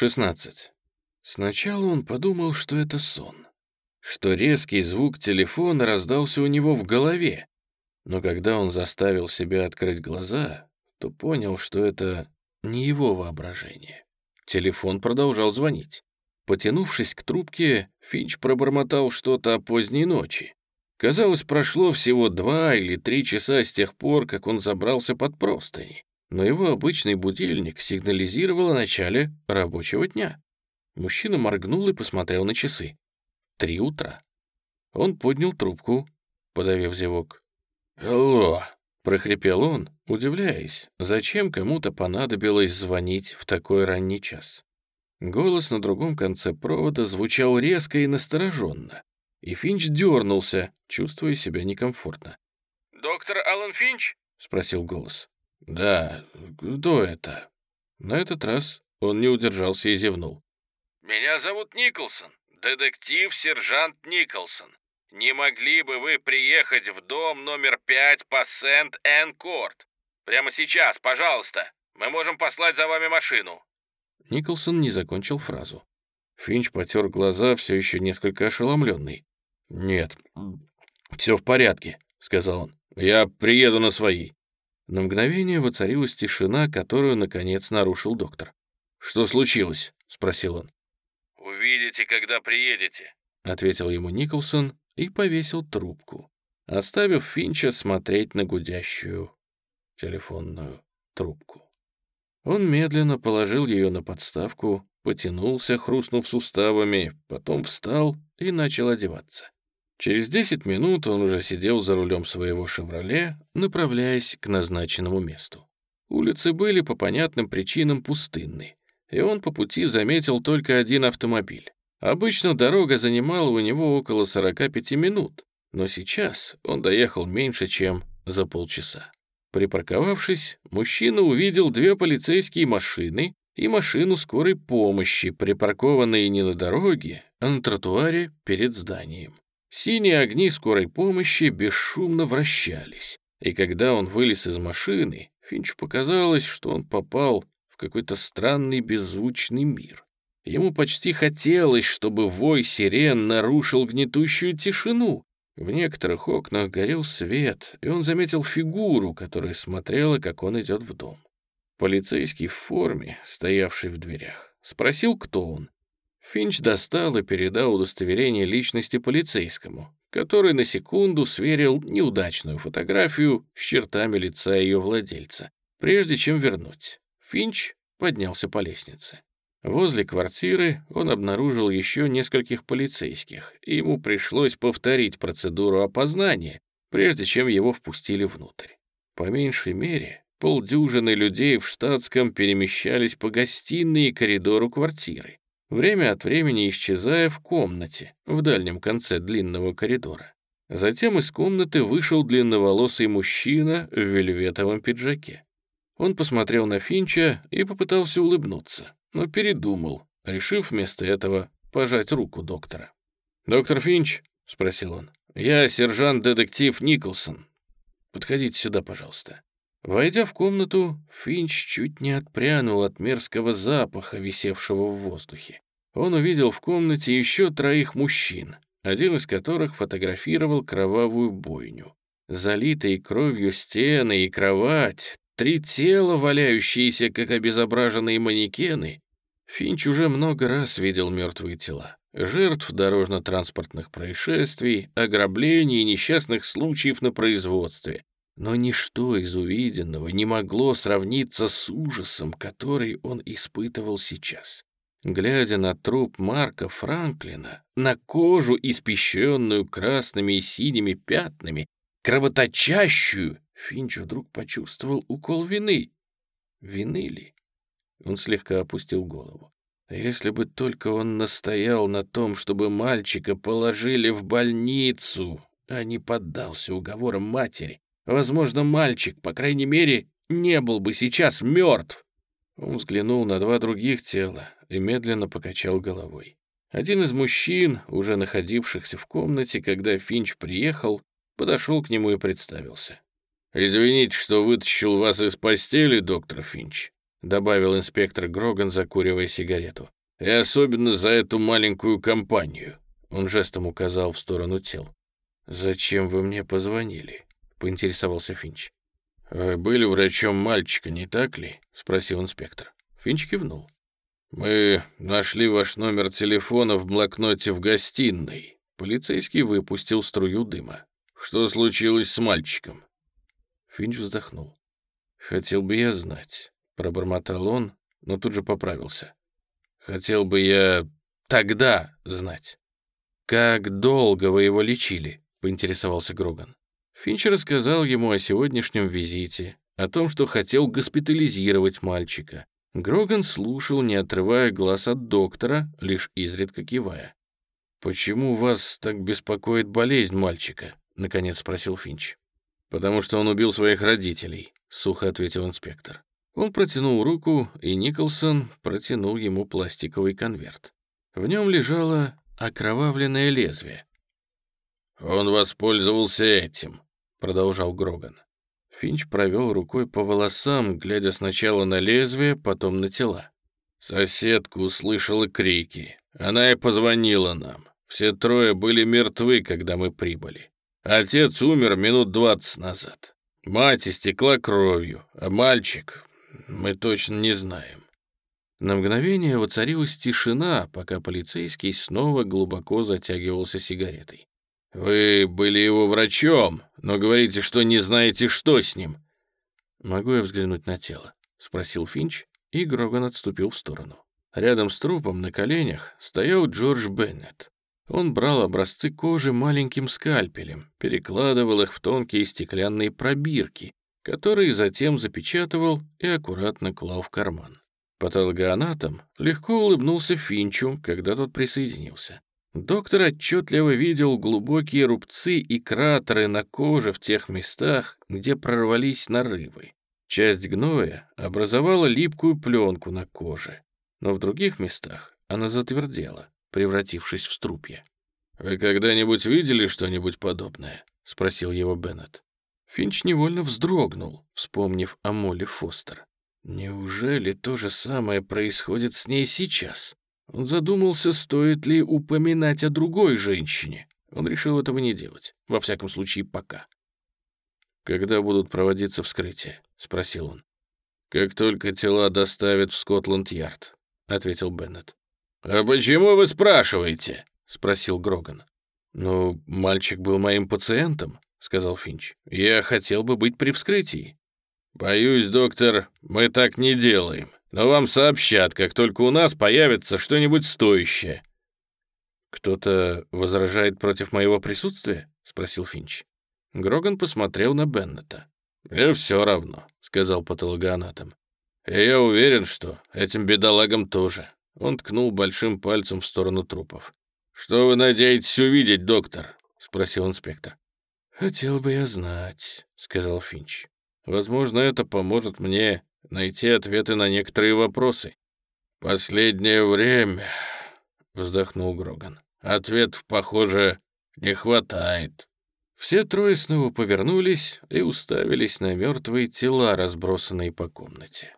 16. Сначала он подумал, что это сон, что резкий звук телефона раздался у него в голове, но когда он заставил себя открыть глаза, то понял, что это не его воображение. Телефон продолжал звонить. Потянувшись к трубке, Финч пробормотал что-то о поздней ночи. Казалось, прошло всего два или три часа с тех пор, как он забрался под простыни, но его обычный будильник сигнализировал о начале рабочего дня. Мужчина моргнул и посмотрел на часы. Три утра. Он поднял трубку, подавив зевок. «Алло!» — прохрипел он, удивляясь, зачем кому-то понадобилось звонить в такой ранний час. Голос на другом конце провода звучал резко и настороженно, и Финч дернулся, чувствуя себя некомфортно. «Доктор Аллен Финч?» — спросил голос. «Да, кто это?» На этот раз он не удержался и зевнул. «Меня зовут Николсон, детектив-сержант Николсон. Не могли бы вы приехать в дом номер пять по Сент-Энн-Корт? Прямо сейчас, пожалуйста. Мы можем послать за вами машину». Николсон не закончил фразу. Финч потер глаза, все еще несколько ошеломленный. «Нет, все в порядке», — сказал он. «Я приеду на свои». На мгновение воцарилась тишина, которую, наконец, нарушил доктор. «Что случилось?» — спросил он. «Увидите, когда приедете», — ответил ему Николсон и повесил трубку, оставив Финча смотреть на гудящую телефонную трубку. Он медленно положил ее на подставку, потянулся, хрустнув суставами, потом встал и начал одеваться. Через 10 минут он уже сидел за рулем своего «Шевроле», направляясь к назначенному месту. Улицы были по понятным причинам пустынны, и он по пути заметил только один автомобиль. Обычно дорога занимала у него около 45 минут, но сейчас он доехал меньше, чем за полчаса. Припарковавшись, мужчина увидел две полицейские машины и машину скорой помощи, припаркованные не на дороге, а на тротуаре перед зданием. Синие огни скорой помощи бесшумно вращались, и когда он вылез из машины, Финчу показалось, что он попал в какой-то странный беззвучный мир. Ему почти хотелось, чтобы вой сирен нарушил гнетущую тишину. В некоторых окнах горел свет, и он заметил фигуру, которая смотрела, как он идет в дом. Полицейский в форме, стоявший в дверях, спросил, кто он, Финч достал и передал удостоверение личности полицейскому, который на секунду сверил неудачную фотографию с чертами лица ее владельца, прежде чем вернуть. Финч поднялся по лестнице. Возле квартиры он обнаружил еще нескольких полицейских, и ему пришлось повторить процедуру опознания, прежде чем его впустили внутрь. По меньшей мере, полдюжины людей в штатском перемещались по гостиной и коридору квартиры время от времени исчезая в комнате в дальнем конце длинного коридора. Затем из комнаты вышел длинноволосый мужчина в вельветовом пиджаке. Он посмотрел на Финча и попытался улыбнуться, но передумал, решив вместо этого пожать руку доктора. «Доктор Финч?» — спросил он. «Я сержант-детектив Николсон. Подходите сюда, пожалуйста». Войдя в комнату, Финч чуть не отпрянул от мерзкого запаха, висевшего в воздухе. Он увидел в комнате еще троих мужчин, один из которых фотографировал кровавую бойню. Залитые кровью стены и кровать, три тела, валяющиеся, как обезображенные манекены. Финч уже много раз видел мертвые тела. Жертв дорожно-транспортных происшествий, ограблений и несчастных случаев на производстве. Но ничто из увиденного не могло сравниться с ужасом, который он испытывал сейчас. Глядя на труп Марка Франклина, на кожу, испещренную красными и синими пятнами, кровоточащую, Финч вдруг почувствовал укол вины. Вины ли? Он слегка опустил голову. Если бы только он настоял на том, чтобы мальчика положили в больницу, а не поддался уговорам матери, Возможно, мальчик, по крайней мере, не был бы сейчас мертв. Он взглянул на два других тела и медленно покачал головой. Один из мужчин, уже находившихся в комнате, когда Финч приехал, подошел к нему и представился. «Извините, что вытащил вас из постели, доктор Финч. — добавил инспектор Гроган, закуривая сигарету. «И особенно за эту маленькую компанию», — он жестом указал в сторону тел. «Зачем вы мне позвонили?» — поинтересовался Финч. «Вы были врачом мальчика, не так ли?» — спросил инспектор. Финч кивнул. «Мы нашли ваш номер телефона в блокноте в гостиной». Полицейский выпустил струю дыма. «Что случилось с мальчиком?» Финч вздохнул. «Хотел бы я знать», — пробормотал он, но тут же поправился. «Хотел бы я тогда знать». «Как долго вы его лечили?» — поинтересовался Гроган. Финч рассказал ему о сегодняшнем визите, о том, что хотел госпитализировать мальчика. Гроган слушал, не отрывая глаз от доктора, лишь изредка кивая. «Почему вас так беспокоит болезнь мальчика?» — наконец спросил Финч. «Потому что он убил своих родителей», — сухо ответил инспектор. Он протянул руку, и Николсон протянул ему пластиковый конверт. В нем лежало окровавленное лезвие. «Он воспользовался этим», — продолжал Гроган. Финч провел рукой по волосам, глядя сначала на лезвие, потом на тела. Соседка услышала крики. Она и позвонила нам. Все трое были мертвы, когда мы прибыли. Отец умер минут двадцать назад. Мать истекла кровью, а мальчик мы точно не знаем. На мгновение воцарилась тишина, пока полицейский снова глубоко затягивался сигаретой. «Вы были его врачом, но говорите, что не знаете, что с ним». «Могу я взглянуть на тело?» — спросил Финч, и Гроган отступил в сторону. Рядом с трупом на коленях стоял Джордж Беннет. Он брал образцы кожи маленьким скальпелем, перекладывал их в тонкие стеклянные пробирки, которые затем запечатывал и аккуратно клал в карман. Патологоанатом легко улыбнулся Финчу, когда тот присоединился. Доктор отчетливо видел глубокие рубцы и кратеры на коже в тех местах, где прорвались нарывы. Часть гноя образовала липкую пленку на коже, но в других местах она затвердела, превратившись в струпья. «Вы когда-нибудь видели что-нибудь подобное?» — спросил его Беннет. Финч невольно вздрогнул, вспомнив о Молли Фостер. Неужели то же самое происходит с ней сейчас? Он задумался, стоит ли упоминать о другой женщине. Он решил этого не делать, во всяком случае пока. «Когда будут проводиться вскрытия?» — спросил он. «Как только тела доставят в Скотланд-Ярд», — ответил Беннет. «А почему вы спрашиваете?» — спросил Гроган. «Ну, мальчик был моим пациентом», — сказал Финч. «Я хотел бы быть при вскрытии». «Боюсь, доктор, мы так не делаем, но вам сообщат, как только у нас появится что-нибудь стоящее». «Кто-то возражает против моего присутствия?» — спросил Финч. Гроган посмотрел на Беннета. «Мне все равно», — сказал патологоанатом. «И я уверен, что этим бедолагам тоже. Он ткнул большим пальцем в сторону трупов. «Что вы надеетесь увидеть, доктор?» — спросил инспектор. «Хотел бы я знать», — сказал Финч. «Возможно, это поможет мне найти ответы на некоторые вопросы». «Последнее время», — вздохнул Гроган, — «ответов, похоже, не хватает». Все трое снова повернулись и уставились на мертвые тела, разбросанные по комнате.